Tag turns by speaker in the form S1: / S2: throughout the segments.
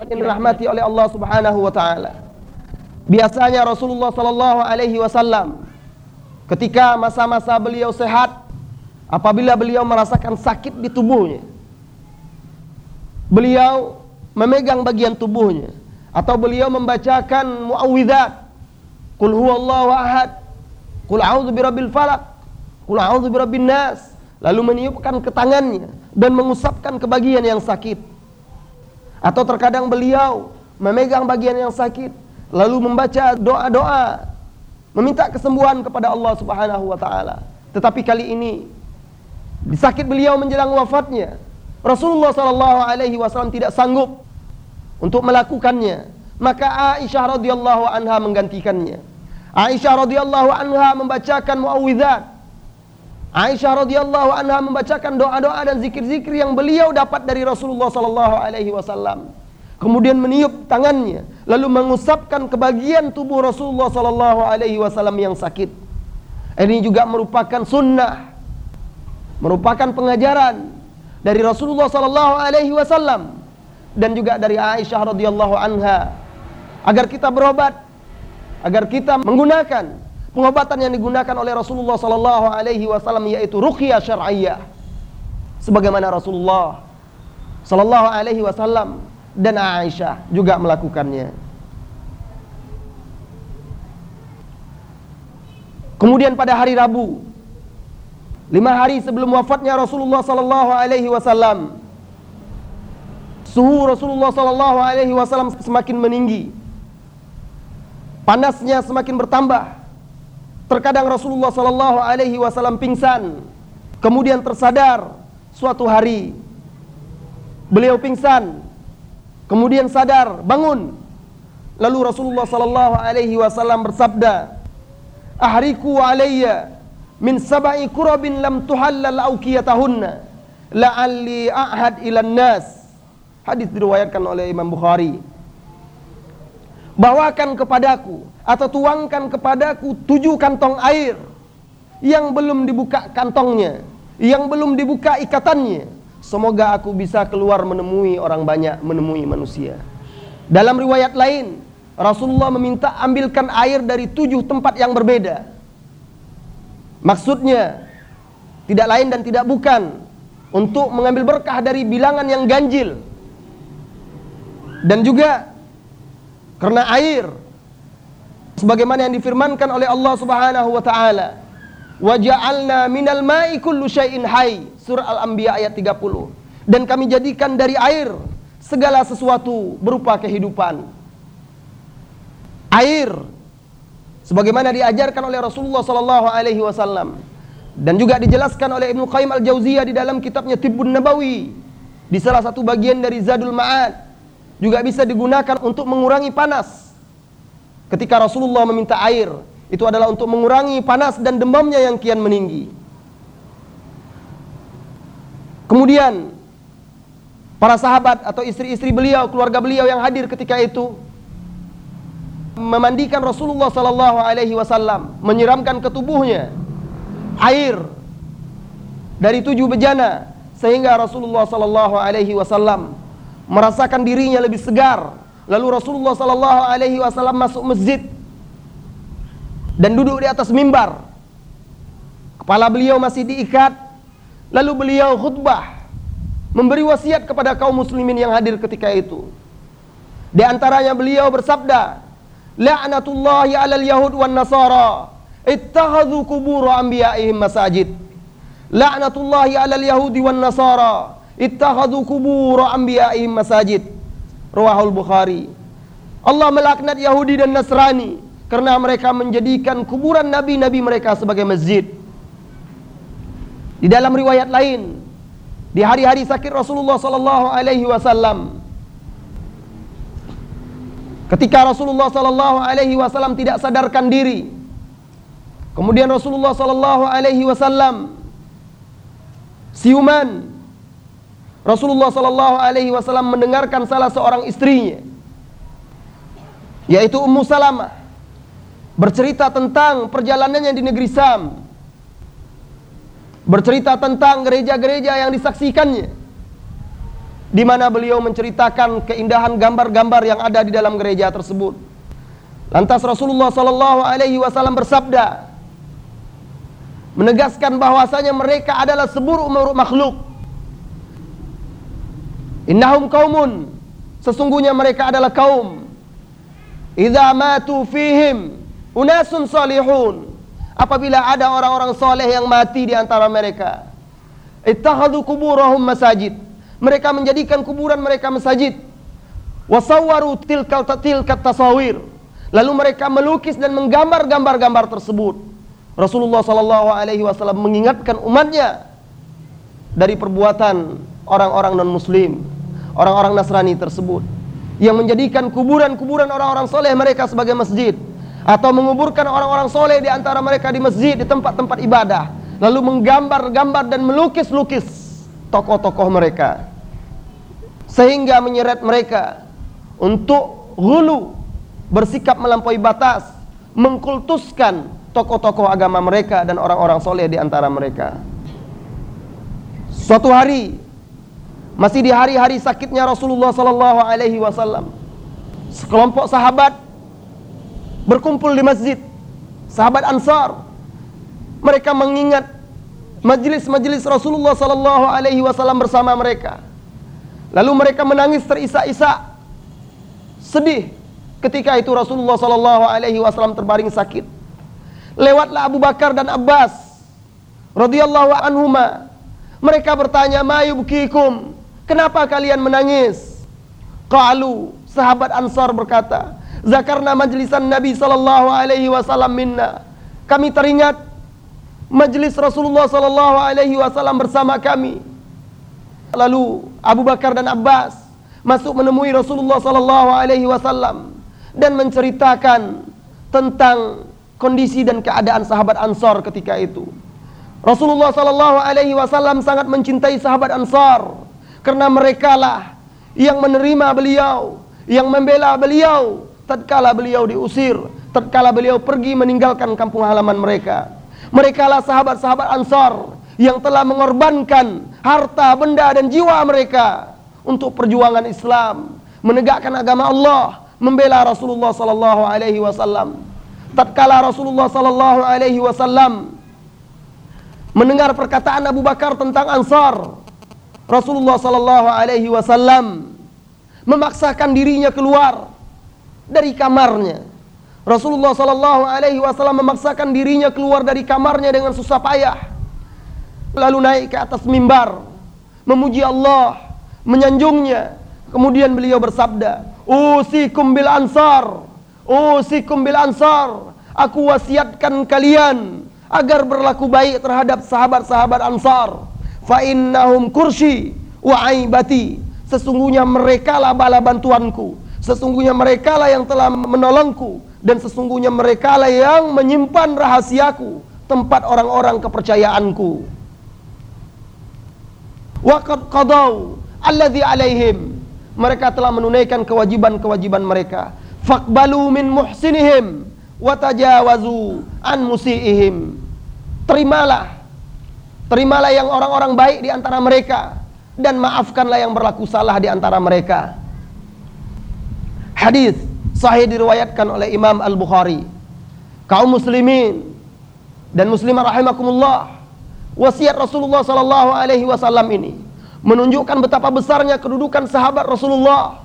S1: dirahmati oleh Allah Subhanahu wa taala. Biasanya Rasulullah sallallahu alaihi wasallam ketika masa-masa beliau sehat apabila beliau merasakan sakit di tubuhnya beliau memegang bagian tubuhnya atau beliau membacakan muawwidzat Qul huwallahu ahad Qul a'udzu birabbil falaq Qul a'udzu birabbin nas lalu meniupkan ke tangannya dan mengusapkan ke bagian yang sakit atau terkadang beliau memegang bagian yang sakit lalu membaca doa-doa meminta kesembuhan kepada Allah Subhanahu wa taala. Tetapi kali ini sakit beliau menjelang wafatnya, Rasulullah sallallahu alaihi wasallam tidak sanggup untuk melakukannya. Maka Aisyah radhiyallahu anha menggantikannya. Aisyah radhiyallahu anha membacakan muawwidzat. Aisyah radhiyallahu anha membacakan doa-doa dan zikir-zikir yang beliau dapat dari Rasulullah sallallahu alaihi wasallam kemudian meniup tangannya lalu mengusapkan ke bagian tubuh Rasulullah sallallahu alaihi wasallam yang sakit. Ini juga merupakan sunnah merupakan pengajaran dari Rasulullah sallallahu alaihi wasallam dan juga dari Aisyah radhiyallahu anha agar kita berobat agar kita menggunakan pengobatan yang digunakan oleh Rasulullah sallallahu alaihi wasallam yaitu ruqyah syar'iyyah sebagaimana Rasulullah sallallahu alaihi wasallam dan Aisyah juga melakukannya. Kemudian pada hari Rabu, lima hari sebelum wafatnya Rasulullah Sallallahu Alaihi Wasallam, suhu Rasulullah Sallallahu Alaihi Wasallam semakin meninggi, panasnya semakin bertambah. Terkadang Rasulullah Sallallahu Alaihi Wasallam pingsan, kemudian tersadar suatu hari beliau pingsan Kemudian sadar, bangun. Lalu Rasulullah sallallahu alaihi wasallam bersabda, "Ahriku alayya min sab'i kurabin lam tuhallal awqiyatahunna la'alli a'had ila nas." Hadis diriwayatkan oleh Imam Bukhari. Bawakan kepadaku atau tuangkan kepadaku tujuh kantong air yang belum dibuka kantongnya, yang belum dibuka ikatannya Semoga aku bisa keluar menemui orang banyak, menemui manusia. Dalam riwayat lain, Rasulullah meminta ambilkan air dari tujuh tempat yang berbeda. Maksudnya, tidak lain dan tidak bukan untuk mengambil berkah dari bilangan yang ganjil. Dan juga karena air sebagaimana yang difirmankan oleh Allah Subhanahu wa taala Wa ja'alna minal ma'i kullu syai'in hayy. Surah Al-Anbiya ayat 30. Dan kami jadikan dari air segala sesuatu berupa kehidupan. Air sebagaimana diajarkan oleh Rasulullah sallallahu alaihi wasallam dan juga dijelaskan oleh Ibnu Qayyim Al-Jauziyah di dalam kitabnya Tibbun Nabawi di salah satu bagian dari Zadul Ma'ad juga bisa digunakan untuk mengurangi panas. Ketika Rasulullah meminta air, itu adalah untuk mengurangi panas dan demamnya yang kian meninggi. Kemudian para sahabat atau istri-istri beliau, keluarga beliau yang hadir ketika itu memandikan Rasulullah sallallahu alaihi wasallam, menyiramkan ke tubuhnya air dari tujuh bejana sehingga Rasulullah sallallahu alaihi wasallam merasakan dirinya lebih segar. Lalu Rasulullah sallallahu alaihi wasallam masuk masjid dan duduk di atas mimbar. Kepala beliau masih diikat. Lalu beliau khutbah memberi wasiat kepada kaum muslimin yang hadir ketika itu. Di antaranya beliau bersabda, "La'natullahi 'alal yahud wan nasara ittakhadhu qubur anbiya'ihim masajid." La'natullahi 'alal yahudi wan nasara ittakhadhu qubur anbiya'ihim masajid. Rawahul Bukhari. Allah melaknat Yahudi dan Nasrani karena mereka menjadikan kuburan nabi-nabi mereka sebagai masjid. Di dalam riwayat lain, di hari-hari sakit Rasulullah sallallahu alaihi wasallam ketika Rasulullah sallallahu alaihi wasallam tidak sadarkan diri, kemudian Rasulullah sallallahu alaihi wasallam siuman Rasulullah sallallahu alaihi wasallam mendengarkan salah seorang istrinya yaitu Ummu Salamah bercerita tentang perjalanannya di negeri Sam. Bercerita tentang gereja-gereja yang disaksikannya. di mana beliau menceritakan keindahan gambar-gambar yang ada di dalam gereja tersebut. Lantas Rasulullah Sallallahu Alaihi Wasallam bersabda, menegaskan bahwasanya mereka adalah seburuk makhluk. Innahum kaumun, sesungguhnya mereka adalah kaum. Idza matu fihim unasun salihun. Apabila ada orang-orang soleh yang mati di antara mereka, ittakhadhu kuburahum masajid mereka menjadikan kuburan mereka masjid. Wasawwaru tilkal tilkat tasawir. Lalu mereka melukis dan menggambar gambar-gambar tersebut. Rasulullah sallallahu alaihi wasallam mengingatkan umatnya dari perbuatan orang-orang non-muslim, orang-orang Nasrani tersebut yang menjadikan kuburan-kuburan orang-orang soleh mereka sebagai masjid atau menguburkan orang-orang soleh di antara mereka di masjid di tempat-tempat ibadah lalu menggambar-gambar dan melukis-lukis tokoh-tokoh mereka sehingga menyeret mereka untuk hulu bersikap melampaui batas mengkultuskan tokoh-tokoh agama mereka dan orang-orang soleh di antara mereka. Suatu hari masih di hari-hari sakitnya Rasulullah sallallahu alaihi wasallam sekelompok sahabat berkumpul di masjid sahabat Ansar mereka mengingat majelis-majelis Rasulullah sallallahu alaihi wasallam bersama mereka Lalu mereka menangis terisak-isak. Sedih ketika itu Rasulullah sallallahu alaihi wasallam terbaring sakit. Lewatlah Abu Bakar dan Abbas radhiyallahu anhuma. Mereka bertanya, "Mayubkikum? Kenapa kalian menangis?" Qalu, sahabat Ansar berkata, "Zakarna majlisan Nabi sallallahu alaihi wasallam minna." Kami teringat majlis Rasulullah sallallahu alaihi wasallam bersama kami Lalu Abu Bakar dan Abbas masuk menemui Rasulullah sallallahu alaihi wasallam dan menceritakan tentang kondisi dan keadaan sahabat Ansar ketika itu. Rasulullah sallallahu alaihi wasallam sangat mencintai sahabat Ansar karena merekalah yang menerima beliau, yang membela beliau tatkala beliau diusir, tatkala beliau pergi meninggalkan kampung halaman mereka. Merekalah sahabat-sahabat Ansar yang telah mengorbankan harta, benda dan jiwa mereka untuk perjuangan Islam, menegakkan agama Allah, membela Rasulullah sallallahu alaihi wasallam. Tatkala Rasulullah sallallahu alaihi wasallam mendengar perkataan Abu Bakar tentang Ansar, Rasulullah sallallahu alaihi wasallam memaksakan dirinya keluar dari kamarnya. Rasulullah sallallahu alaihi wasallam memaksakan dirinya keluar dari kamarnya dengan susah payah lalu naik ke atas mimbar memuji Allah, menyanjungnya. Kemudian beliau bersabda, "Usikum bil ansar, usikum bil ansar. Aku wasiatkan kalian agar berlaku baik terhadap sahabat-sahabat Ansar. Fa innahum kursi wa aibati. Sesungguhnya mereka lah bala bantuanku. Sesungguhnya mereka lah yang telah menolongku. Dan sesungguhnya mereka lah yang menyimpan rahasiaku, tempat orang-orang kepercayaanku. Waqad qadau alladhi alaihim. Mereka telah menunaikan kewajiban-kewajiban mereka. Faqbalu min muhsinihim wa tajawazu an musiihim. Terimalah terimalah yang orang-orang baik di antara mereka dan maafkanlah yang berlaku salah di antara mereka hadis sahih diriwayatkan oleh Imam Al-Bukhari kaum muslimin dan muslimah rahimakumullah wasiat Rasulullah sallallahu alaihi wasallam ini menunjukkan betapa besarnya kedudukan sahabat Rasulullah,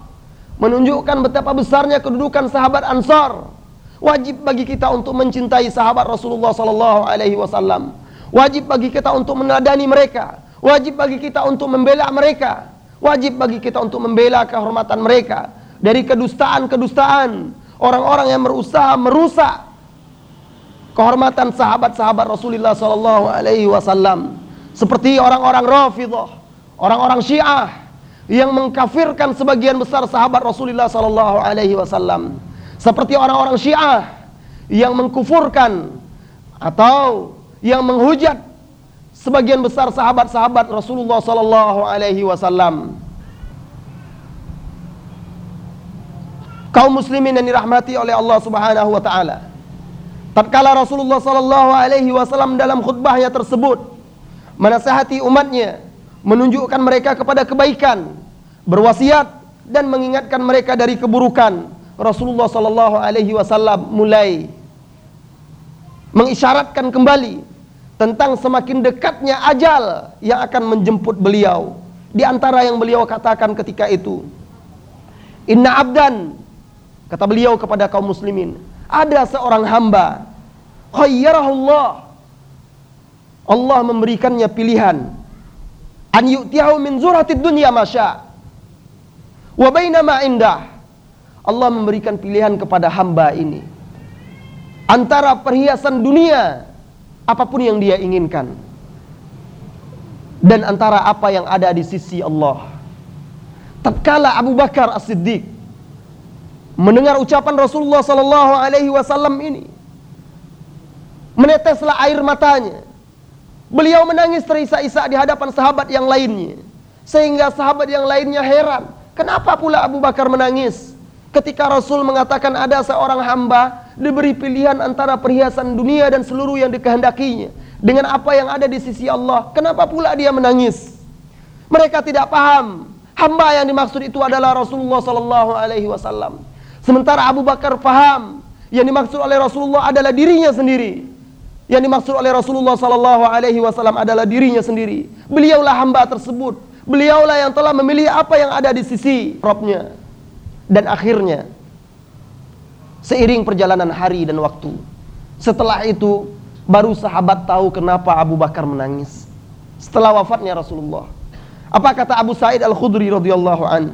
S1: menunjukkan betapa besarnya kedudukan sahabat Ansar. Wajib bagi kita untuk mencintai sahabat Rasulullah sallallahu alaihi wasallam. Wajib bagi kita untuk meneladani mereka. Wajib bagi kita untuk membela mereka. Wajib bagi kita untuk membela kehormatan mereka dari kedustaan-kedustaan orang-orang yang berusaha merusak kehormatan sahabat-sahabat Rasulullah sallallahu alaihi wasallam seperti orang-orang Rafidhah, orang-orang Syiah yang mengkafirkan sebagian besar sahabat Rasulullah sallallahu alaihi wasallam. Seperti orang-orang Syiah yang mengkufurkan atau yang menghujat sebagian besar sahabat-sahabat Rasulullah sallallahu alaihi wasallam. Kaum muslimin yang dirahmati oleh Allah Subhanahu wa taala. Tatkala Rasulullah sallallahu alaihi wasallam dalam khutbahnya tersebut menasihati umatnya, menunjukkan mereka kepada kebaikan, berwasiat dan mengingatkan mereka dari keburukan. Rasulullah sallallahu alaihi wasallam mulai mengisyaratkan kembali tentang semakin dekatnya ajal yang akan menjemput beliau. Di antara yang beliau katakan ketika itu, Inna abdan kata beliau kepada kaum muslimin, ada seorang hamba khayyarahullah Allah. Memberikannya pilihan an yu'tiyahu min zuratid dunya masya wa bainama indah. Allah memberikan pilihan kepada hamba ini. Antara perhiasan dunia apa pun yang dia inginkan dan antara apa yang ada di sisi Allah. Tatkala Abu Bakar As-Siddiq mendengar ucapan Rasulullah sallallahu alaihi wasallam ini, meneteslah air matanya. Beliau menangis terisak-isak di hadapan sahabat yang lainnya. Sehingga sahabat yang lainnya heran. Kenapa pula Abu Bakar menangis? Ketika Rasul mengatakan ada seorang hamba diberi pilihan antara perhiasan dunia dan seluruh yang dikehendakinya dengan apa yang ada di sisi Allah. Kenapa pula dia menangis? Mereka tidak paham. Hamba yang dimaksud itu adalah Rasulullah sallallahu alaihi wasallam. Sementara Abu Bakar paham yang dimaksud oleh Rasulullah adalah dirinya sendiri. Yang dimaksud oleh Rasulullah sallallahu alaihi wasallam adalah dirinya sendiri. Beliaulah hamba tersebut. Beliaulah yang telah memilih apa yang ada di sisi Robnya. Dan akhirnya seiring perjalanan hari dan waktu, setelah itu baru sahabat tahu kenapa Abu Bakar menangis. Setelah wafatnya Rasulullah. Apa kata Abu Sa'id Al-Khudri radhiyallahu an?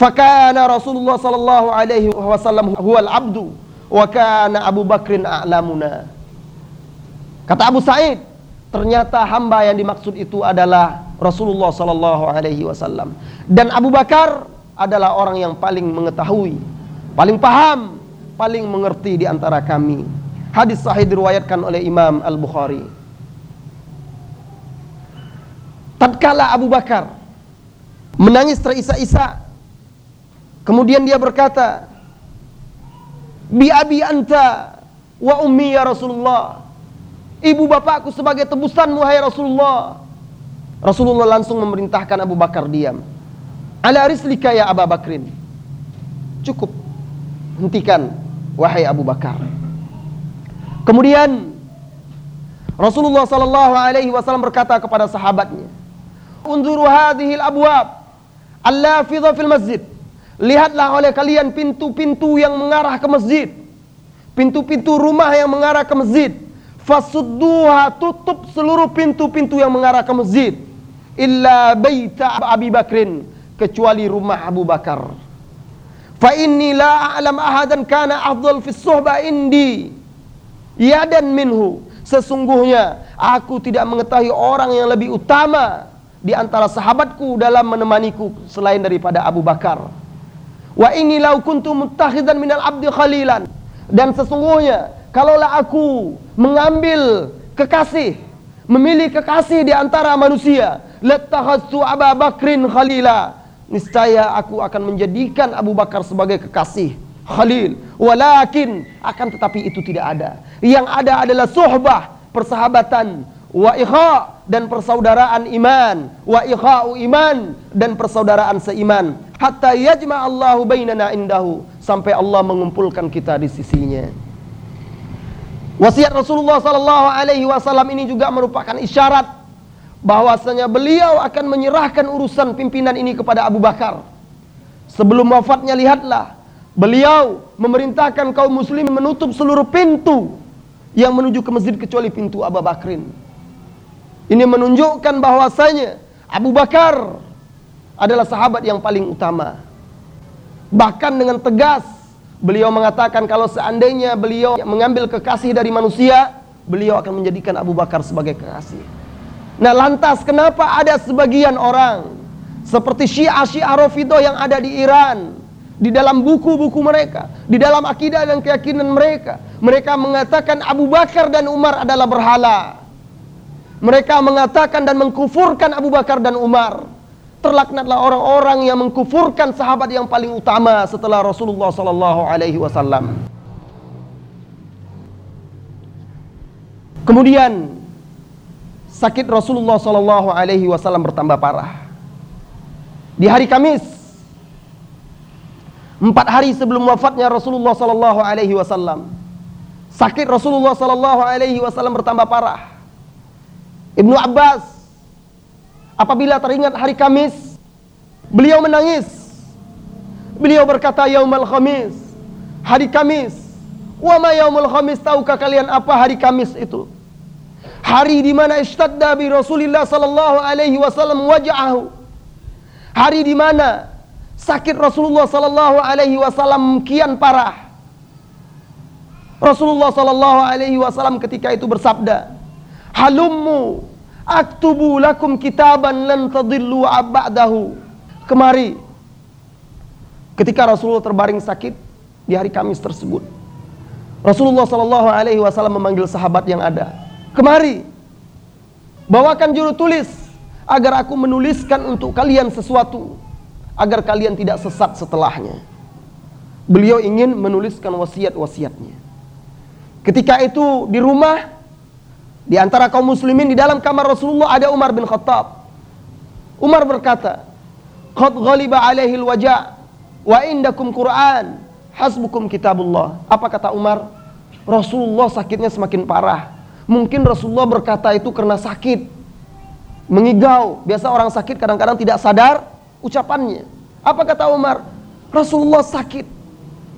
S1: Fakana Rasulullah sallallahu alaihi wasallam huwal abdu wa kana Abu Bakrin a'lamuna. Kata Abu Sa'id, ternyata hamba yang dimaksud itu adalah Rasulullah sallallahu alaihi wasallam dan Abu Bakar adalah orang yang paling mengetahui, paling paham, paling mengerti di antara kami. Hadis sahih diriwayatkan oleh Imam Al-Bukhari. Tatkala Abu Bakar menangis terisak-isak, kemudian dia berkata, "Bi abi anta wa ummi ya Rasulullah." Ibu bapakku sebagai tebusan wahai Rasulullah. Rasulullah langsung memerintahkan Abu Bakar diam. Ala rislika ya Abu Bakrin. Cukup. Hentikan wahai Abu Bakar. Kemudian Rasulullah sallallahu alaihi wasallam berkata kepada sahabatnya, "Unzuru hadhil abwab allafidha fil masjid." Lihatlah oleh kalian pintu-pintu yang mengarah ke masjid. Pintu-pintu rumah yang mengarah ke masjid. Fasudduha tutup seluruh pintu-pintu yang mengarah ke masjid. Illa baita Abi Bakrin kecuali rumah Abu Bakar. Fa inni la a'lam ahadan kana afdal fi suhbah indi ya dan minhu. Sesungguhnya aku tidak mengetahui orang yang lebih utama di antara sahabatku dalam menemaniku selain daripada Abu Bakar. Wa inni law kuntu muttakhidan minal abdi khalilan. Dan sesungguhnya kalaulah aku mengambil kekasih, memilih kekasih di antara manusia, latakhadtu Abu Bakrin khalila niscaya aku akan menjadikan Abu Bakar sebagai kekasih Khalil. Walakin akan tetapi itu tidak ada. Yang ada adalah suhbah persahabatan wa ikha dan persaudaraan iman wa ikha'u iman dan persaudaraan seiman. Hatta yajma Allahu bainana indahu sampai Allah mengumpulkan kita di sisinya. Wasiat Rasulullah sallallahu alaihi wasallam ini juga merupakan isyarat bahwasanya beliau akan menyerahkan urusan pimpinan ini kepada Abu Bakar. Sebelum wafatnya lihatlah, beliau memerintahkan kaum muslim menutup seluruh pintu yang menuju ke masjid kecuali pintu Abu Bakrin. Ini menunjukkan bahwasanya Abu Bakar adalah sahabat yang paling utama. Bahkan dengan tegas beliau mengatakan kalau seandainya beliau mengambil kekasih dari manusia, beliau akan menjadikan Abu Bakar sebagai kekasih. Nah lantas kenapa ada sebagian orang seperti Syiah Syiah Rafidah yang ada di Iran di dalam buku-buku mereka, di dalam akidah dan keyakinan mereka, mereka mengatakan Abu Bakar dan Umar adalah berhala. Mereka mengatakan dan mengkufurkan Abu Bakar dan Umar. Terlaknatlah orang-orang yang mengkufurkan sahabat yang paling utama setelah Rasulullah sallallahu alaihi wasallam. Kemudian sakit Rasulullah Shallallahu Alaihi Wasallam bertambah parah. di hari Kamis. Empat hari sebelum wafatnya Rasulullah Sallallahu Alaihi Wasallam. Sakit Rasulullah Sallallahu Alaihi Wasallam bertambah parah. Ibnu Abbas apabila teringat hari Kamis, beliau menangis. Beliau berkata, Yaumal Khamis, hari Kamis. Wa ma yaumul Khamis, tahukah kalian apa hari Kamis itu? Hari di mana istadda bi Rasulullah sallallahu alaihi wasallam waj'ahu. Hari di mana sakit Rasulullah sallallahu alaihi wasallam kian parah. Rasulullah sallallahu alaihi wasallam ketika itu bersabda, "Halummu aktubu lakum kitaban lan tadillu ba'dahu." Kemari. Ketika Rasulullah terbaring sakit di hari Kamis tersebut, Rasulullah sallallahu alaihi wasallam memanggil sahabat yang ada. Kemari. Bawakan juru tulis agar aku menuliskan untuk kalian sesuatu agar kalian tidak sesat setelahnya. Beliau ingin menuliskan wasiat-wasiatnya. Ketika itu di rumah di antara kaum muslimin di dalam kamar Rasulullah ada Umar bin Khattab. Umar berkata, "Qad ghaliba alaihi alwaja wa indakum Qur'an, hasbukum kitabullah." Apa kata Umar? Rasulullah sakitnya semakin parah. Mungkin Rasulullah berkata itu karena sakit mengigau. Biasa orang sakit kadang-kadang tidak sadar ucapannya. Apa kata Umar? Rasulullah sakit.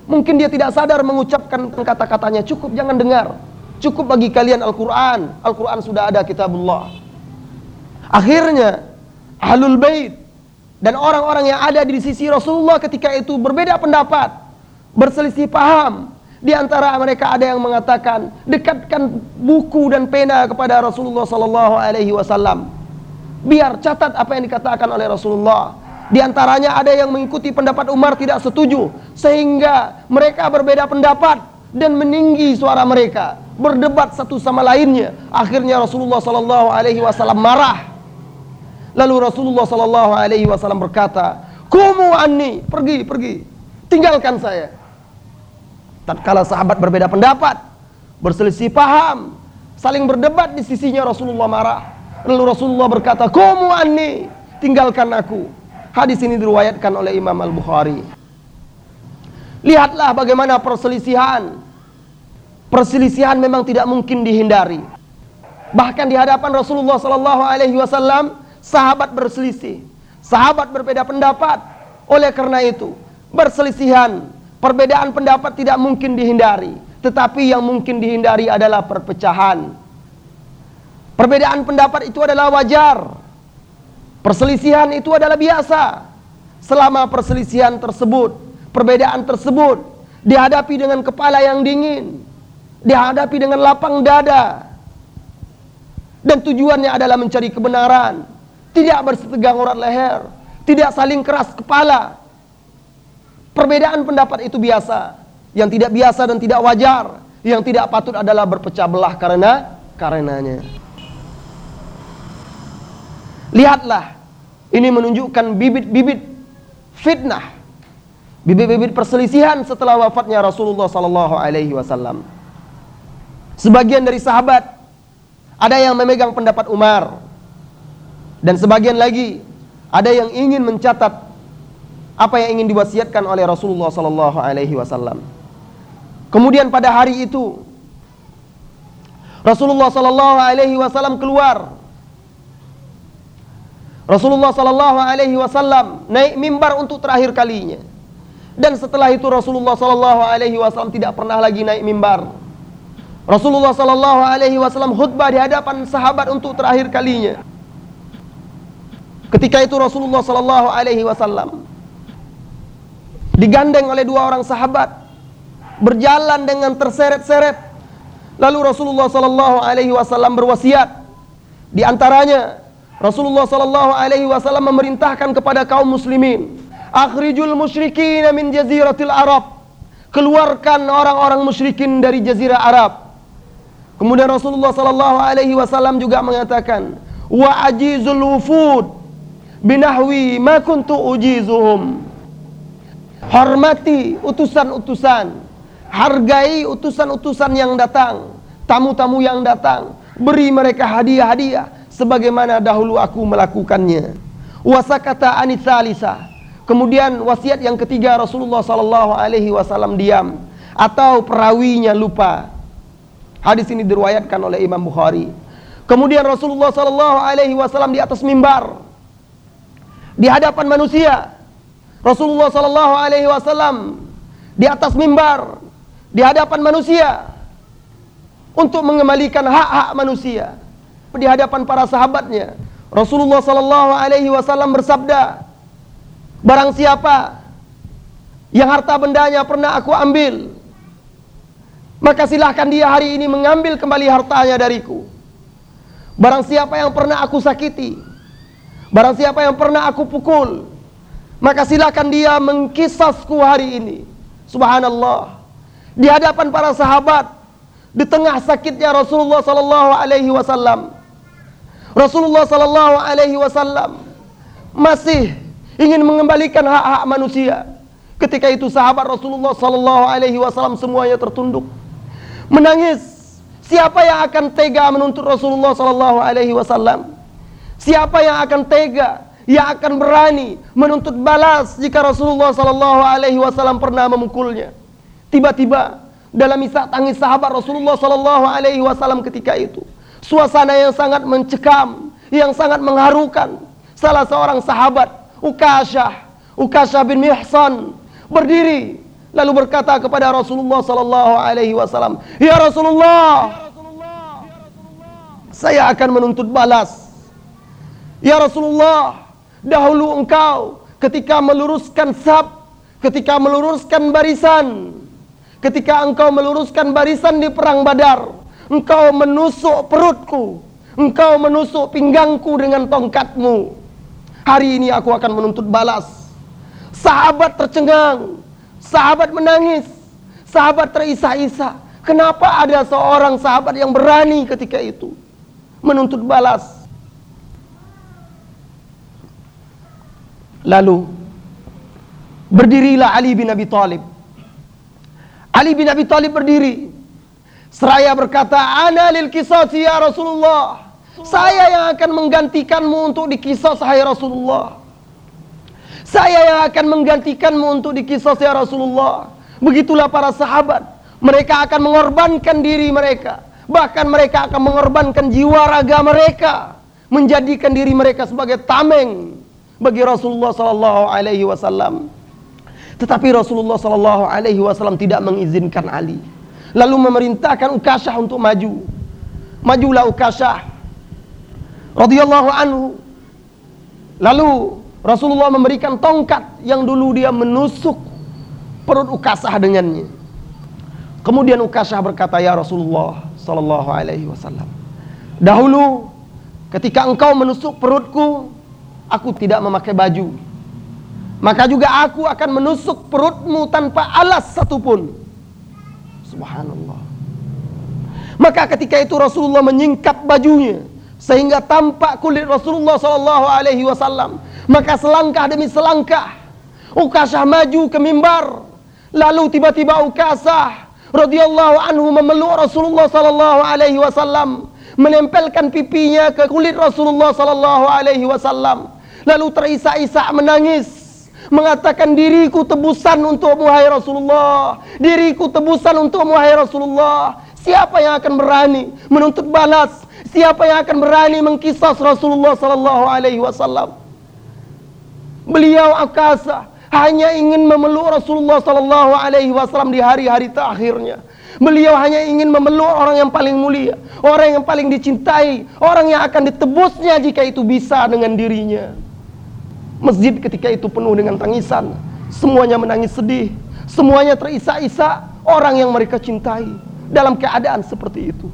S1: Mungkin dia tidak sadar mengucapkan kata-katanya. Cukup jangan dengar. Cukup bagi kalian Al-Quran. Al-Quran sudah ada kitabullah. Akhirnya, Ahlul Bait dan orang-orang yang ada di sisi Rasulullah ketika itu berbeda pendapat. Berselisih paham. Di antara mereka ada yang mengatakan, dekatkan buku dan pena kepada Rasulullah sallallahu alaihi wasallam Biar catat apa yang dikatakan oleh Rasulullah. Di antaranya ada yang mengikuti pendapat Umar tidak setuju sehingga mereka berbeda pendapat dan meninggi suara mereka, berdebat satu sama lainnya. Akhirnya Rasulullah sallallahu alaihi wasallam marah. Lalu Rasulullah sallallahu alaihi wasallam berkata, "Kumu anni, pergi, pergi. Tinggalkan saya." Tatkala sahabat berbeda pendapat, berselisih paham, saling berdebat di sisinya Rasulullah marah. Lalu Rasulullah berkata, "Kumu anni, tinggalkan aku." Hadis ini diriwayatkan oleh Imam Al-Bukhari. Lihatlah bagaimana perselisihan. Perselisihan memang tidak mungkin dihindari. Bahkan di hadapan Rasulullah sallallahu alaihi wasallam, sahabat berselisih. Sahabat berbeda pendapat. Oleh karena itu, perselisihan, perbedaan pendapat tidak mungkin dihindari. Tetapi yang mungkin dihindari adalah perpecahan. Perbedaan pendapat itu adalah wajar. Perselisihan itu adalah biasa. Selama perselisihan tersebut, perbedaan tersebut dihadapi dengan kepala yang dingin, dihadapi dengan lapang dada. Dan tujuannya adalah mencari kebenaran, tidak bersetegang urat leher, tidak saling keras kepala. Perbedaan pendapat itu biasa. Yang tidak biasa dan tidak wajar, yang tidak patut adalah berpecah belah karena karenanya. Lihatlah, ini menunjukkan bibit-bibit fitnah, bibit-bibit perselisihan setelah wafatnya Rasulullah Sallallahu Alaihi Wasallam. Sebagian dari sahabat ada yang memegang pendapat Umar dan sebagian lagi ada yang ingin mencatat apa yang ingin diwasiatkan oleh Rasulullah Sallallahu Alaihi Wasallam. Kemudian pada hari itu Rasulullah Sallallahu Alaihi Wasallam keluar Rasulullah sallallahu alaihi wasallam naik mimbar untuk terakhir kalinya. Dan setelah itu Rasulullah sallallahu alaihi wasallam tidak pernah lagi naik mimbar. Rasulullah sallallahu alaihi wasallam khutbah di hadapan sahabat untuk terakhir kalinya. Ketika itu Rasulullah sallallahu alaihi wasallam digandeng oleh dua orang sahabat berjalan dengan terseret-seret. Lalu Rasulullah sallallahu alaihi wasallam berwasiat di antaranya Rasulullah sallallahu alaihi wasallam memerintahkan kepada kaum muslimin, "Akhrijul musyrikin min jaziratil Arab." Keluarkan orang-orang musyrikin dari jazirah Arab. Kemudian Rasulullah sallallahu alaihi wasallam juga mengatakan, "Wa ajizul wufud binahwi ma kuntu ujizuhum." Hormati utusan-utusan, hargai utusan-utusan yang datang, tamu-tamu yang datang, beri mereka hadiah-hadiah sebagaimana dahulu aku melakukannya. Wasakata anitsalisa. Kemudian wasiat yang ketiga Rasulullah sallallahu alaihi wasallam diam atau perawinya lupa. Hadis ini diriwayatkan oleh Imam Bukhari. Kemudian Rasulullah sallallahu alaihi wasallam di atas mimbar di hadapan manusia. Rasulullah sallallahu alaihi wasallam di atas mimbar di hadapan manusia untuk mengembalikan hak-hak manusia di hadapan para sahabatnya. Rasulullah sallallahu alaihi wasallam bersabda, Barang siapa yang harta bendanya pernah aku ambil, maka silahkan dia hari ini mengambil kembali hartanya dariku. Barang siapa yang pernah aku sakiti, barang siapa yang pernah aku pukul, maka silahkan dia mengkisasku hari ini. Subhanallah. Di hadapan para sahabat, di tengah sakitnya Rasulullah sallallahu alaihi wasallam. Rasulullah sallallahu alaihi wasallam masih ingin mengembalikan hak-hak manusia. Ketika itu sahabat Rasulullah sallallahu alaihi wasallam semuanya tertunduk. Menangis. Siapa yang akan tega menuntut Rasulullah sallallahu alaihi wasallam? Siapa yang akan tega, yang akan berani menuntut balas jika Rasulullah sallallahu alaihi wasallam pernah memukulnya? Tiba-tiba dalam isak tangis sahabat Rasulullah sallallahu alaihi wasallam ketika itu, suasana yang sangat mencekam, yang sangat mengharukan. Salah seorang sahabat Ukashah, Ukashah bin Mihsan berdiri lalu berkata kepada Rasulullah sallallahu alaihi wasallam, "Ya Rasulullah, saya akan menuntut balas." Ya Rasulullah, dahulu engkau ketika meluruskan sab, ketika meluruskan barisan, ketika engkau meluruskan barisan di perang Badar, engkau menusuk perutku, engkau menusuk pinggangku dengan tongkatmu. Hari ini aku akan menuntut balas. Sahabat tercengang, sahabat menangis, sahabat terisak-isak. Kenapa ada seorang sahabat yang berani ketika itu menuntut balas? Lalu berdirilah Ali bin Abi Thalib. Ali bin Abi Thalib berdiri. Seraya berkata, "Ana lil qisasi ya Rasulullah." Saya yang akan menggantikanmu untuk dikisah hai Rasulullah. Saya yang akan menggantikanmu untuk dikisah ya Rasulullah. Begitulah para sahabat. Mereka akan mengorbankan diri mereka. Bahkan mereka akan mengorbankan jiwa raga mereka. Menjadikan diri mereka sebagai tameng bagi Rasulullah Sallallahu Alaihi Wasallam. Tetapi Rasulullah Sallallahu Alaihi Wasallam tidak mengizinkan Ali. Lalu memerintahkan Ukashah untuk maju. Majulah Ukashah radhiyallahu anhu. Lalu Rasulullah memberikan tongkat yang dulu dia menusuk perut Ukasah dengannya. Kemudian Ukasah berkata, "Ya Rasulullah sallallahu alaihi wasallam, dahulu ketika engkau menusuk perutku, aku tidak memakai baju. Maka juga aku akan menusuk perutmu tanpa alas satupun." Subhanallah. Maka ketika itu Rasulullah menyingkap bajunya sehingga tampak kulit Rasulullah sallallahu alaihi wasallam. Maka selangkah demi selangkah Ukasah maju ke mimbar. Lalu tiba-tiba Ukasah radhiyallahu anhu memeluk Rasulullah sallallahu alaihi wasallam, menempelkan pipinya ke kulit Rasulullah sallallahu alaihi wasallam. Lalu terisak-isak menangis mengatakan diriku tebusan untuk wahai Rasulullah diriku tebusan untuk wahai Rasulullah siapa yang akan berani menuntut balas Siapa yang akan berani mengkisas Rasulullah sallallahu alaihi wasallam? Beliau akasa hanya ingin memeluk Rasulullah sallallahu alaihi wasallam di hari-hari terakhirnya. Beliau hanya ingin memeluk orang yang paling mulia, orang yang paling dicintai, orang yang akan ditebusnya jika itu bisa dengan dirinya. Masjid ketika itu penuh dengan tangisan, semuanya menangis sedih, semuanya terisak-isak orang yang mereka cintai dalam keadaan seperti itu.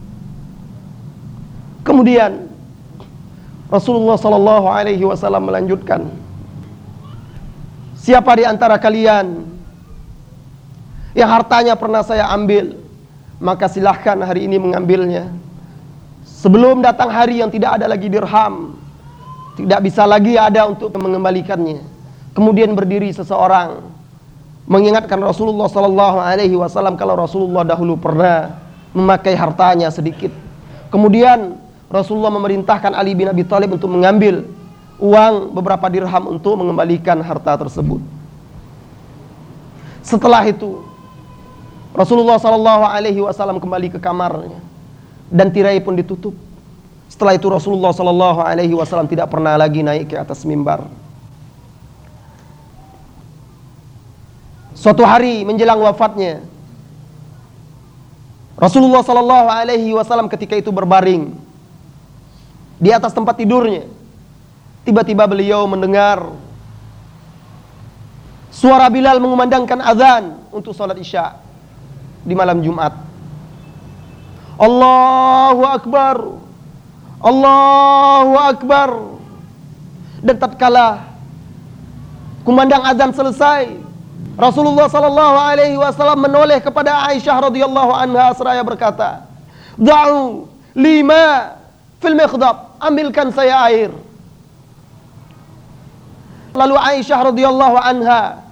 S1: Kemudian Rasulullah Sallallahu Alaihi Wasallam melanjutkan, siapa di antara kalian yang hartanya pernah saya ambil, maka silahkan hari ini mengambilnya. Sebelum datang hari yang tidak ada lagi dirham, tidak bisa lagi ada untuk mengembalikannya. Kemudian berdiri seseorang mengingatkan Rasulullah Wasallam kalau Rasulullah dahulu pernah memakai hartanya sedikit. Kemudian Rasulullah memerintahkan Ali bin Abi Thalib untuk mengambil uang beberapa dirham untuk mengembalikan harta tersebut. Setelah itu Rasulullah Shallallahu Alaihi Wasallam kembali ke kamarnya dan tirai pun ditutup. Setelah itu Rasulullah Shallallahu Alaihi Wasallam tidak pernah lagi naik ke atas mimbar. Suatu hari menjelang wafatnya, Rasulullah Shallallahu Alaihi Wasallam ketika itu berbaring di atas tempat tidurnya. Tiba-tiba beliau mendengar suara Bilal mengumandangkan azan untuk sholat isya di malam Jumat. Allahu Akbar, Allahu Akbar. Dan tatkala kumandang azan selesai, Rasulullah sallallahu alaihi wasallam menoleh kepada Aisyah radhiyallahu anha seraya berkata, "Da'u lima fil mikhdab, ambilkan saya air." Lalu Aisyah radhiyallahu anha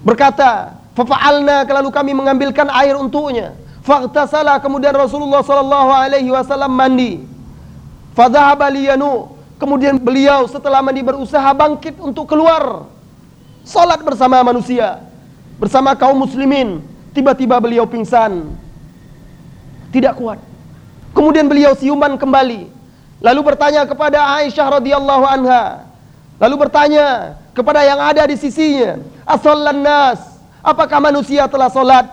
S1: berkata, "Fafa'alna lalu kami mengambilkan air untuknya." Faghtasala kemudian Rasulullah sallallahu alaihi wasallam mandi. Fadhahaba liyanu. Kemudian beliau setelah mandi berusaha bangkit untuk keluar Salat bersama manusia, bersama kaum muslimin. Tiba-tiba beliau pingsan. Tidak kuat. Kemudian beliau siuman kembali. Lalu bertanya kepada Aisyah radhiyallahu anha. Lalu bertanya kepada yang ada di sisinya, "Asallan nas? Apakah manusia telah salat?"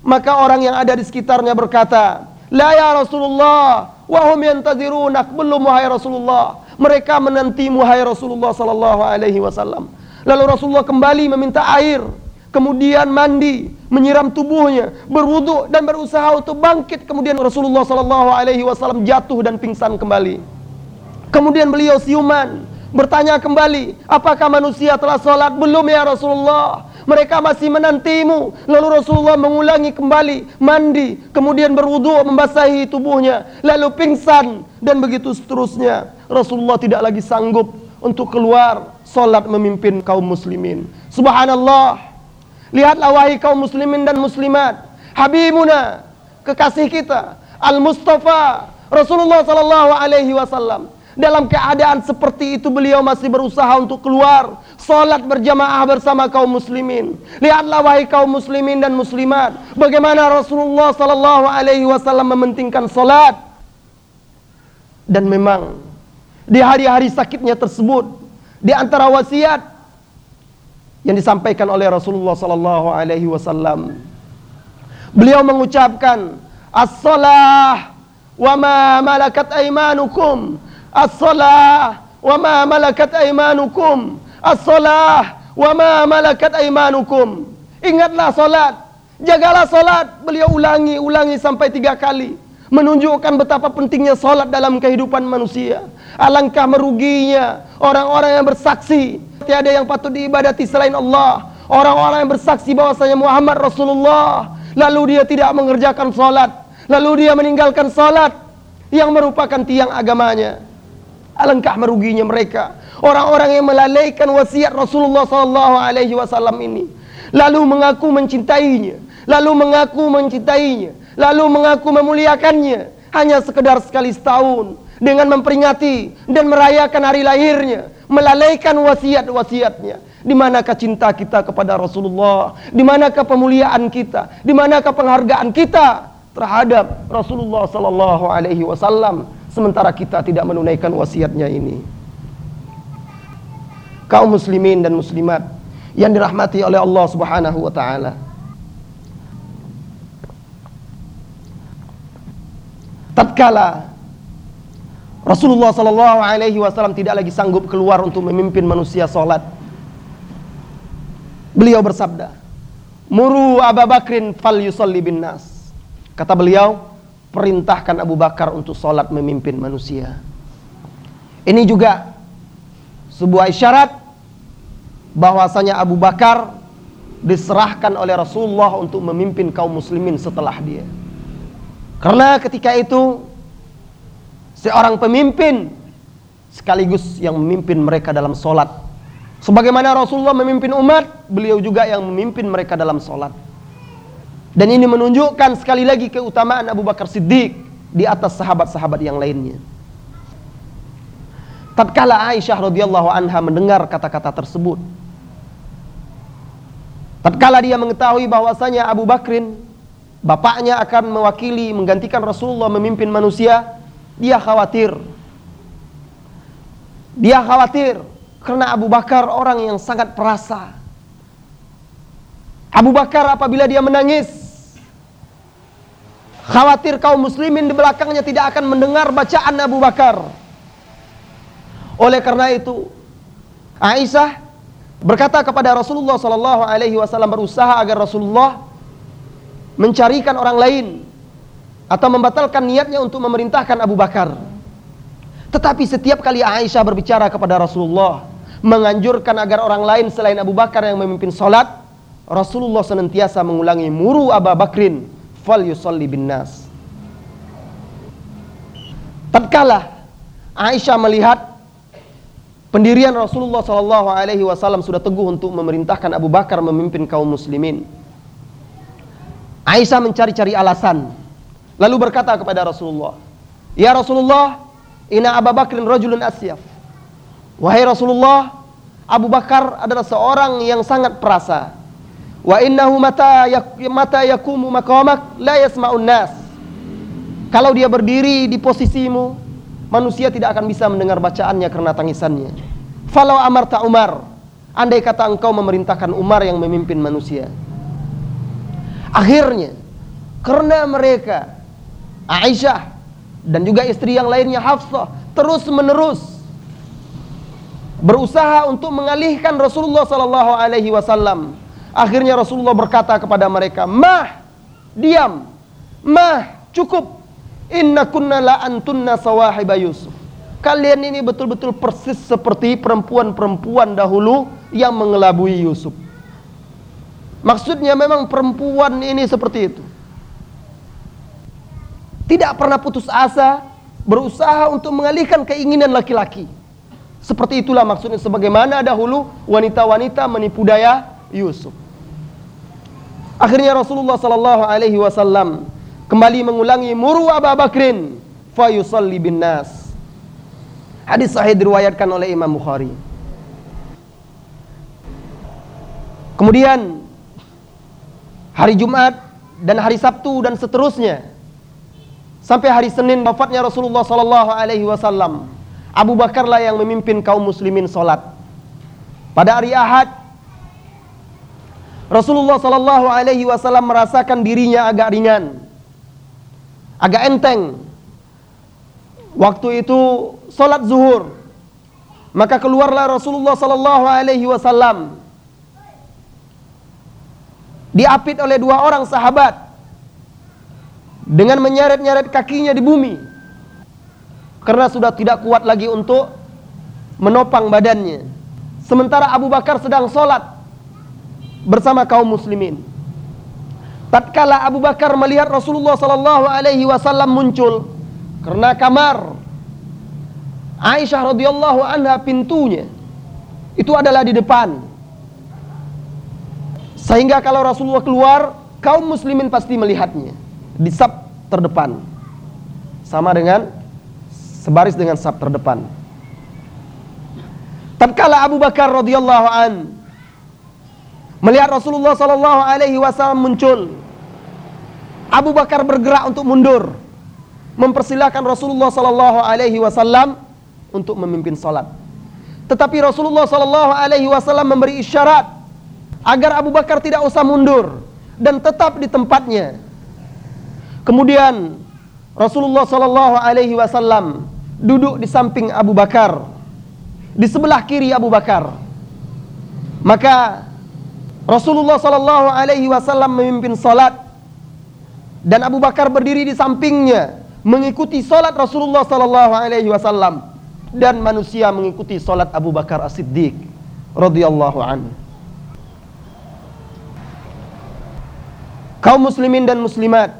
S1: Maka orang yang ada di sekitarnya berkata, "La ya Rasulullah, wa hum yantazirunak." Belum wahai Rasulullah. Mereka menanti wahai Rasulullah sallallahu alaihi wasallam. Lalu Rasulullah kembali meminta air, kemudian mandi, menyiram tubuhnya, berwudu dan berusaha untuk bangkit. Kemudian Rasulullah Shallallahu Alaihi Wasallam jatuh dan pingsan kembali. Kemudian beliau siuman, bertanya kembali, apakah manusia telah sholat? Belum ya Rasulullah. Mereka masih menantimu. Lalu Rasulullah mengulangi kembali, mandi, kemudian berwudu, membasahi tubuhnya, lalu pingsan dan begitu seterusnya. Rasulullah tidak lagi sanggup untuk keluar solat memimpin kaum muslimin. Subhanallah. Lihatlah wahai kaum muslimin dan muslimat. Habibuna, kekasih kita, Al-Mustafa, Rasulullah sallallahu alaihi wasallam. Dalam keadaan seperti itu beliau masih berusaha untuk keluar Salat berjamaah bersama kaum muslimin Lihatlah wahai kaum muslimin dan muslimat Bagaimana Rasulullah sallallahu alaihi wasallam mementingkan salat Dan memang Di hari-hari sakitnya tersebut di antara wasiat yang disampaikan oleh Rasulullah sallallahu alaihi wasallam. Beliau mengucapkan as-salah wa ma malakat aymanukum. As-salah wa ma malakat aymanukum. As-salah wa ma malakat aymanukum. Ingatlah salat, jagalah salat. Beliau ulangi, ulangi sampai tiga kali menunjukkan betapa pentingnya salat dalam kehidupan manusia. Alangkah meruginya orang-orang yang bersaksi tiada yang patut diibadati selain Allah. Orang-orang yang bersaksi bahwasanya Muhammad Rasulullah lalu dia tidak mengerjakan salat, lalu dia meninggalkan salat yang merupakan tiang agamanya. Alangkah meruginya mereka. Orang-orang yang melalaikan wasiat Rasulullah sallallahu alaihi wasallam ini lalu mengaku mencintainya, lalu mengaku mencintainya, lalu mengaku memuliakannya hanya sekedar sekali setahun dengan memperingati dan merayakan hari lahirnya, melalaikan wasiat-wasiatnya. Di manakah cinta kita kepada Rasulullah? Di manakah pemuliaan kita? Di manakah penghargaan kita terhadap Rasulullah sallallahu alaihi wasallam sementara kita tidak menunaikan wasiatnya ini? Kaum muslimin dan muslimat yang dirahmati oleh Allah Subhanahu wa taala. Tatkala Rasulullah Sallallahu Alaihi Wasallam tidak lagi sanggup keluar untuk memimpin manusia sholat. Beliau bersabda, Muru Abu Bakrin fal yusalli bin nas. Kata beliau, perintahkan Abu Bakar untuk sholat memimpin manusia. Ini juga sebuah isyarat bahwasanya Abu Bakar diserahkan oleh Rasulullah untuk memimpin kaum muslimin setelah dia. Karena ketika itu seorang pemimpin sekaligus yang memimpin mereka dalam solat. Sebagaimana Rasulullah memimpin umat, beliau juga yang memimpin mereka dalam solat. Dan ini menunjukkan sekali lagi keutamaan Abu Bakar Siddiq di atas sahabat-sahabat yang lainnya. Tatkala Aisyah radhiyallahu anha mendengar kata-kata tersebut, tatkala dia mengetahui bahwasanya Abu Bakrin bapaknya akan mewakili menggantikan Rasulullah memimpin manusia, dia khawatir. Dia khawatir karena Abu Bakar orang yang sangat perasa. Abu Bakar apabila dia menangis, khawatir kaum muslimin di belakangnya tidak akan mendengar bacaan Abu Bakar. Oleh karena itu, Aisyah berkata kepada Rasulullah sallallahu alaihi wasallam berusaha agar Rasulullah mencarikan orang lain atau membatalkan niatnya untuk memerintahkan Abu Bakar. Tetapi setiap kali Aisyah berbicara kepada Rasulullah menganjurkan agar orang lain selain Abu Bakar yang memimpin salat, Rasulullah senantiasa mengulangi muru Abu Bakrin fal yusalli bin nas. Tatkala Aisyah melihat Pendirian Rasulullah Shallallahu Alaihi Wasallam sudah teguh untuk memerintahkan Abu Bakar memimpin kaum muslimin. Aisyah mencari-cari alasan, lalu berkata kepada Rasulullah, Ya Rasulullah, ina Abu Bakrin rajulun asyaf. Wahai Rasulullah, Abu Bakar adalah seorang yang sangat perasa. Wa innahu mata yak, mata yakumu maqamak la yasma'un nas. Kalau dia berdiri di posisimu, manusia tidak akan bisa mendengar bacaannya karena tangisannya. Falau amarta Umar, andai kata engkau memerintahkan Umar yang memimpin manusia. Akhirnya, karena mereka Aisyah dan juga istri yang lainnya Hafsah terus menerus berusaha untuk mengalihkan Rasulullah sallallahu alaihi wasallam. Akhirnya Rasulullah berkata kepada mereka, "Mah, diam. Mah, cukup. Inna kunna la antunna sawahiba Yusuf. Kalian ini betul-betul persis seperti perempuan-perempuan dahulu yang mengelabui Yusuf. Maksudnya memang perempuan ini seperti itu. Tidak pernah putus asa, berusaha untuk mengalihkan keinginan laki-laki. Seperti itulah maksudnya sebagaimana dahulu wanita-wanita menipu daya Yusuf. Akhirnya Rasulullah sallallahu alaihi wasallam kembali mengulangi muru Abu Bakrin fayusalli bin nas. Hadis sahih diriwayatkan oleh Imam Bukhari. Kemudian hari Jumat dan hari Sabtu dan seterusnya sampai hari Senin wafatnya Rasulullah sallallahu alaihi wasallam. Abu Bakarlah yang memimpin kaum muslimin salat. Pada hari Ahad Rasulullah sallallahu alaihi wasallam merasakan dirinya agak ringan agak enteng. Waktu itu solat zuhur, maka keluarlah Rasulullah Sallallahu Alaihi Wasallam diapit oleh dua orang sahabat dengan menyeret-nyeret kakinya di bumi karena sudah tidak kuat lagi untuk menopang badannya. Sementara Abu Bakar sedang solat bersama kaum muslimin. Tatkala Abu Bakar melihat Rasulullah sallallahu alaihi wasallam muncul karena kamar Aisyah radhiyallahu anha pintunya itu adalah di depan. Sehingga kalau Rasulullah keluar, kaum muslimin pasti melihatnya di sab terdepan. Sama dengan sebaris dengan sab terdepan. Tatkala Abu Bakar radhiyallahu an melihat Rasulullah sallallahu alaihi wasallam muncul, Abu Bakar bergerak untuk mundur, mempersilahkan Rasulullah Sallallahu Alaihi Wasallam untuk memimpin salat. Tetapi Rasulullah Sallallahu Alaihi Wasallam memberi isyarat agar Abu Bakar tidak usah mundur dan tetap di tempatnya. Kemudian Rasulullah Sallallahu Alaihi Wasallam duduk di samping Abu Bakar, di sebelah kiri Abu Bakar. Maka Rasulullah Sallallahu Alaihi Wasallam memimpin salat dan Abu Bakar berdiri di sampingnya mengikuti salat Rasulullah sallallahu alaihi wasallam dan manusia mengikuti salat Abu Bakar As-Siddiq radhiyallahu anhu. Kaum muslimin dan muslimat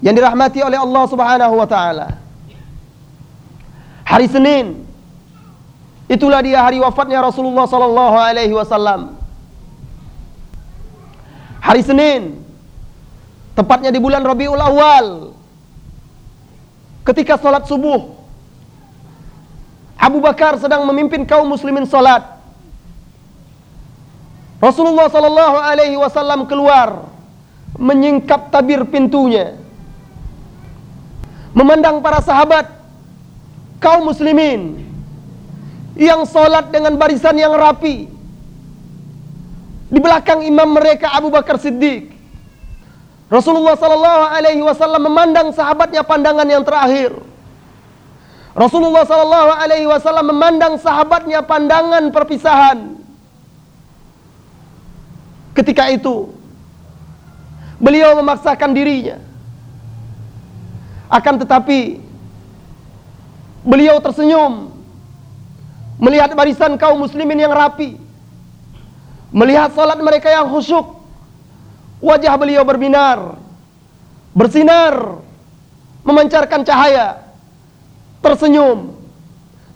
S1: yang dirahmati oleh Allah Subhanahu wa taala. Hari Senin itulah dia hari wafatnya Rasulullah sallallahu alaihi wasallam. Hari Senin Tepatnya di bulan Rabiul Awal. Ketika sholat subuh. Abu Bakar sedang memimpin kaum muslimin salat. Rasulullah sallallahu alaihi wasallam keluar menyingkap tabir pintunya. Memandang para sahabat kaum muslimin yang salat dengan barisan yang rapi. Di belakang imam mereka Abu Bakar Siddiq. Rasulullah sallallahu alaihi wasallam memandang sahabatnya pandangan yang terakhir. Rasulullah sallallahu alaihi wasallam memandang sahabatnya pandangan perpisahan. Ketika itu beliau memaksakan dirinya. Akan tetapi beliau tersenyum melihat barisan kaum muslimin yang rapi. Melihat salat mereka yang khusyuk. Wajah beliau berbinar, bersinar, memancarkan cahaya tersenyum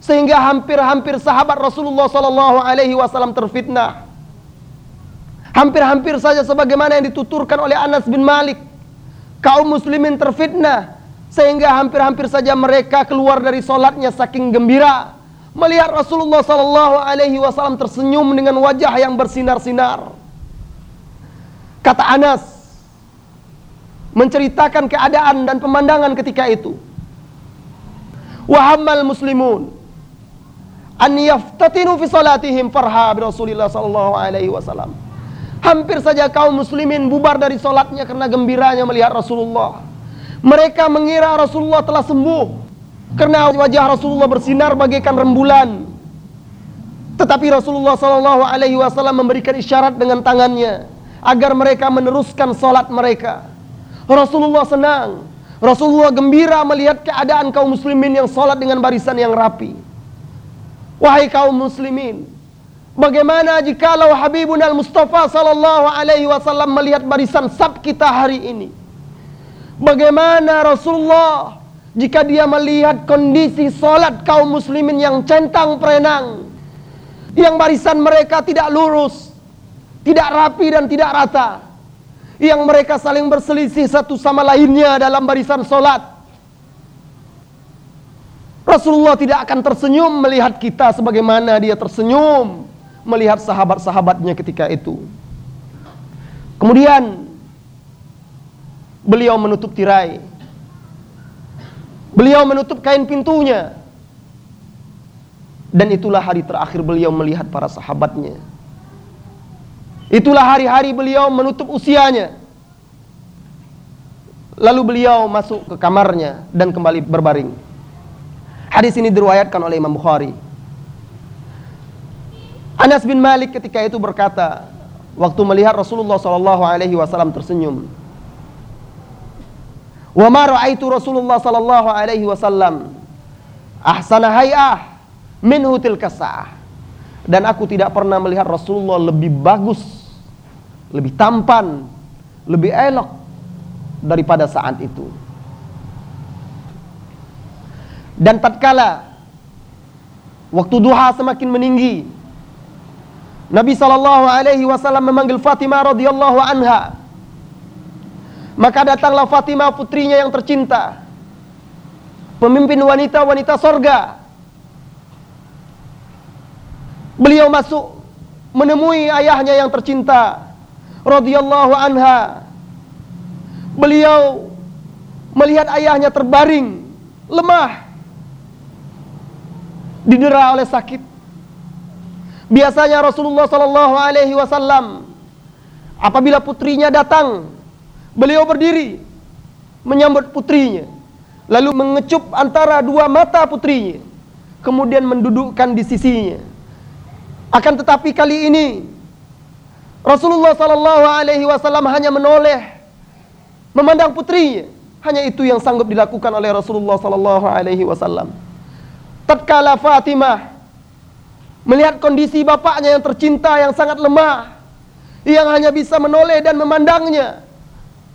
S1: sehingga hampir-hampir sahabat Rasulullah sallallahu alaihi wasallam terfitnah. Hampir-hampir saja sebagaimana yang dituturkan oleh Anas bin Malik. Kaum muslimin terfitnah sehingga hampir-hampir saja mereka keluar dari solatnya saking gembira melihat Rasulullah sallallahu alaihi wasallam tersenyum dengan wajah yang bersinar-sinar. Kata Anas menceritakan keadaan dan pemandangan ketika itu wa muslimun an yaftatinu fi salatihim farha bi Rasulillah sallallahu alaihi wasallam. Hampir saja kaum muslimin bubar dari salatnya karena gembiranya melihat Rasulullah. Mereka mengira Rasulullah telah sembuh karena wajah Rasulullah bersinar bagaikan rembulan. Tetapi Rasulullah sallallahu alaihi wasallam memberikan isyarat dengan tangannya agar mereka meneruskan salat mereka. Rasulullah senang Rasulullah gembira melihat keadaan kaum muslimin yang sholat dengan barisan yang rapi. Wahai kaum muslimin, bagaimana jikalau Habibun al-Mustafa sallallahu alaihi wasallam melihat barisan sab kita hari ini? Bagaimana Rasulullah jika dia melihat kondisi sholat kaum muslimin yang centang perenang, yang barisan mereka tidak lurus, tidak rapi dan tidak rata, yang mereka saling berselisih satu sama lainnya dalam barisan solat. Rasulullah tidak akan tersenyum melihat kita sebagaimana dia tersenyum melihat sahabat-sahabatnya ketika itu. Kemudian beliau menutup tirai. Beliau menutup kain pintunya. Dan itulah hari terakhir beliau melihat para sahabatnya. Itulah hari-hari beliau menutup usianya. Lalu beliau masuk ke kamarnya dan kembali berbaring. Hadis ini diriwayatkan oleh Imam Bukhari. Anas bin Malik ketika itu berkata, waktu melihat Rasulullah wasallam tersenyum. Wa ma ra'aitu Rasulullah sallallahu alaihi wasallam ahsana hay'ah minhu tilka Dan aku tidak pernah melihat Rasulullah lebih bagus lebih tampan, lebih elok daripada saat itu. Dan tatkala waktu duha semakin meninggi, Nabi sallallahu alaihi wasallam memanggil Fatimah radhiyallahu anha. Maka datanglah Fatimah putrinya yang tercinta. Pemimpin wanita-wanita sorga. Beliau masuk menemui ayahnya yang tercinta radhiyallahu anha. Beliau melihat ayahnya terbaring, lemah, didera oleh sakit. Biasanya Rasulullah Shallallahu Alaihi Wasallam apabila putrinya datang, beliau berdiri menyambut putrinya, lalu mengecup antara dua mata putrinya, kemudian mendudukkan di sisinya. Akan tetapi kali ini Rasulullah Sallallahu Alaihi Wasallam hanya menoleh, memandang putrinya. Hanya itu yang sanggup dilakukan oleh Rasulullah Sallallahu Alaihi Wasallam. Tatkala Fatimah melihat kondisi bapaknya yang tercinta yang sangat lemah, yang hanya bisa menoleh dan memandangnya,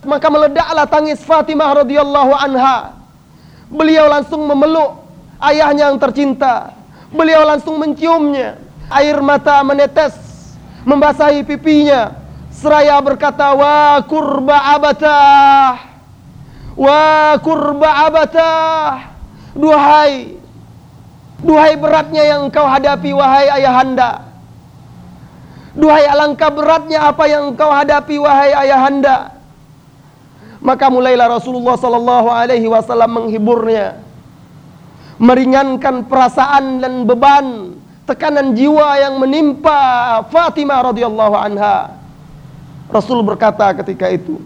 S1: maka meledaklah tangis Fatimah radhiyallahu anha. Beliau langsung memeluk ayahnya yang tercinta. Beliau langsung menciumnya. Air mata menetes membasahi pipinya seraya berkata wa kurba abatah wa kurba abatah duhai Duhai beratnya yang engkau hadapi wahai ayahanda. Duhai alangkah beratnya apa yang engkau hadapi wahai ayahanda. Maka mulailah Rasulullah sallallahu alaihi wasallam menghiburnya. Meringankan perasaan dan beban tekanan jiwa yang menimpa Fatimah radhiyallahu anha. Rasul berkata ketika itu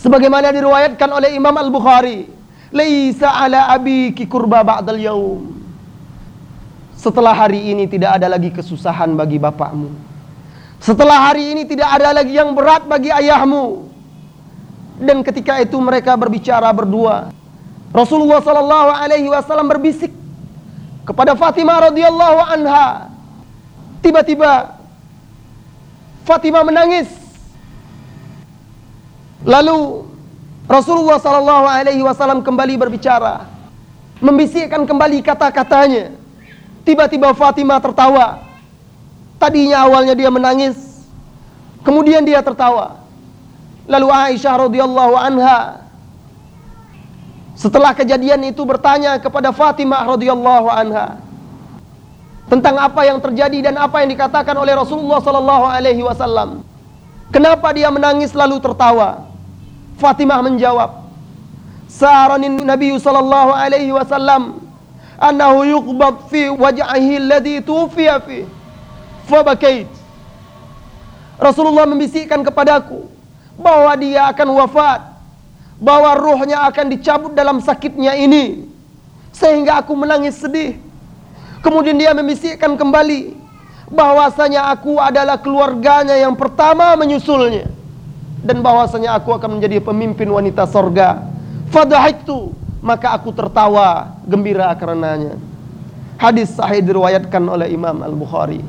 S1: sebagaimana diriwayatkan oleh Imam Al-Bukhari, "Laisa ala abiki kurba ba'dal yaum." Setelah hari ini tidak ada lagi kesusahan bagi bapakmu. Setelah hari ini tidak ada lagi yang berat bagi ayahmu. Dan ketika itu mereka berbicara berdua. Rasulullah sallallahu alaihi wasallam berbisik kepada Fatimah radhiyallahu anha. Tiba-tiba Fatimah menangis. Lalu Rasulullah sallallahu alaihi wasallam kembali berbicara, membisikkan kembali kata-katanya. Tiba-tiba Fatimah tertawa. Tadinya awalnya dia menangis, kemudian dia tertawa. Lalu Aisyah radhiyallahu anha setelah kejadian itu bertanya kepada Fatimah radhiyallahu anha, tentang apa yang terjadi dan apa yang dikatakan oleh Rasulullah sallallahu alaihi wasallam. Kenapa dia menangis lalu tertawa? Fatimah menjawab, "Saranin Nabi sallallahu alaihi wasallam annahu yuqbad fi waj'ihi alladhi tufiya fi." Fabakait. Rasulullah membisikkan kepadaku bahwa dia akan wafat, bahwa ruhnya akan dicabut dalam sakitnya ini, sehingga aku menangis sedih. Kemudian dia membisikkan kembali bahwasanya aku adalah keluarganya yang pertama menyusulnya dan bahwasanya aku akan menjadi pemimpin wanita sorga. Fadahiktu maka aku tertawa gembira karenanya. Hadis sahih diriwayatkan oleh Imam Al Bukhari.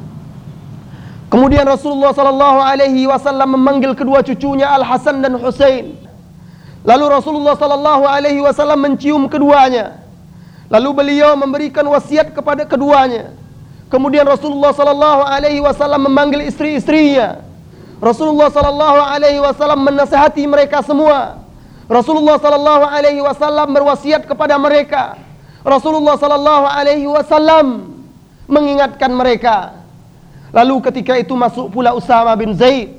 S1: Kemudian Rasulullah Sallallahu Alaihi Wasallam memanggil kedua cucunya Al Hasan dan Husain. Lalu Rasulullah Sallallahu Alaihi Wasallam mencium keduanya. Lalu beliau memberikan wasiat kepada keduanya. Kemudian Rasulullah sallallahu alaihi wasallam memanggil istri-istrinya. Rasulullah sallallahu alaihi wasallam menasihati mereka semua. Rasulullah sallallahu alaihi wasallam berwasiat kepada mereka. Rasulullah sallallahu alaihi wasallam mengingatkan mereka. Lalu ketika itu masuk pula Usama bin Zaid.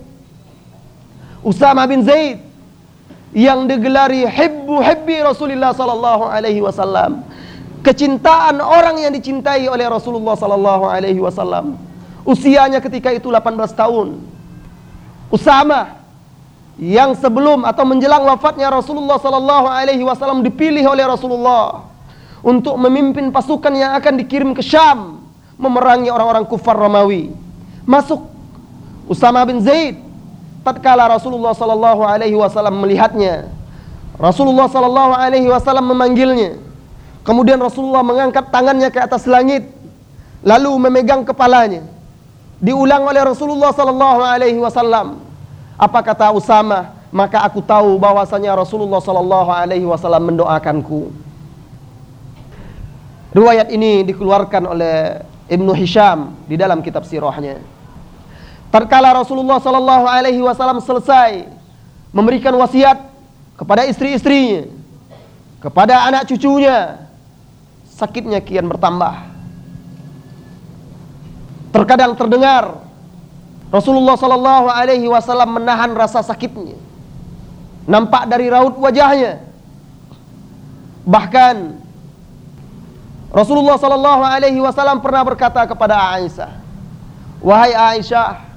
S1: Usama bin Zaid yang digelari hibbu hibbi Rasulullah sallallahu alaihi wasallam kecintaan orang yang dicintai oleh Rasulullah sallallahu alaihi wasallam. Usianya ketika itu 18 tahun. Usama yang sebelum atau menjelang wafatnya Rasulullah sallallahu alaihi wasallam dipilih oleh Rasulullah untuk memimpin pasukan yang akan dikirim ke Syam memerangi orang-orang kufar Romawi. Masuk Usama bin Zaid tatkala Rasulullah sallallahu alaihi wasallam melihatnya. Rasulullah sallallahu alaihi wasallam memanggilnya. Kemudian Rasulullah mengangkat tangannya ke atas langit lalu memegang kepalanya. Diulang oleh Rasulullah sallallahu alaihi wasallam. Apa kata Usama? Maka aku tahu bahwasanya Rasulullah sallallahu alaihi wasallam mendoakanku. Riwayat ini dikeluarkan oleh Ibnu Hisham di dalam kitab sirahnya. Tatkala Rasulullah sallallahu alaihi wasallam selesai memberikan wasiat kepada istri-istrinya, kepada anak cucunya, sakitnya kian bertambah. Terkadang terdengar Rasulullah Sallallahu Alaihi Wasallam menahan rasa sakitnya, nampak dari raut wajahnya. Bahkan Rasulullah Sallallahu Alaihi Wasallam pernah berkata kepada Aisyah, wahai Aisyah,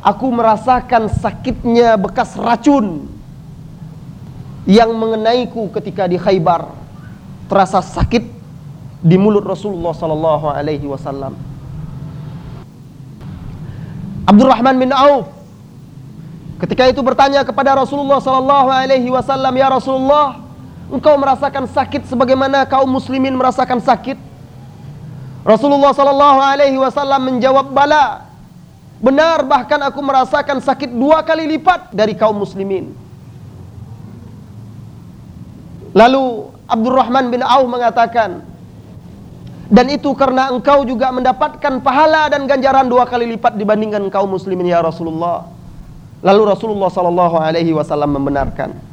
S1: aku merasakan sakitnya bekas racun yang mengenaiku ketika di Khaybar. Terasa sakit di mulut Rasulullah sallallahu alaihi wasallam. Abdurrahman bin Auf ketika itu bertanya kepada Rasulullah sallallahu alaihi wasallam, "Ya Rasulullah, engkau merasakan sakit sebagaimana kaum muslimin merasakan sakit?" Rasulullah sallallahu alaihi wasallam menjawab, "Bala." Benar bahkan aku merasakan sakit dua kali lipat dari kaum muslimin. Lalu Abdurrahman bin Auf mengatakan, dan itu karena engkau juga mendapatkan pahala dan ganjaran dua kali lipat dibandingkan kaum muslimin ya Rasulullah. Lalu Rasulullah sallallahu alaihi wasallam membenarkan.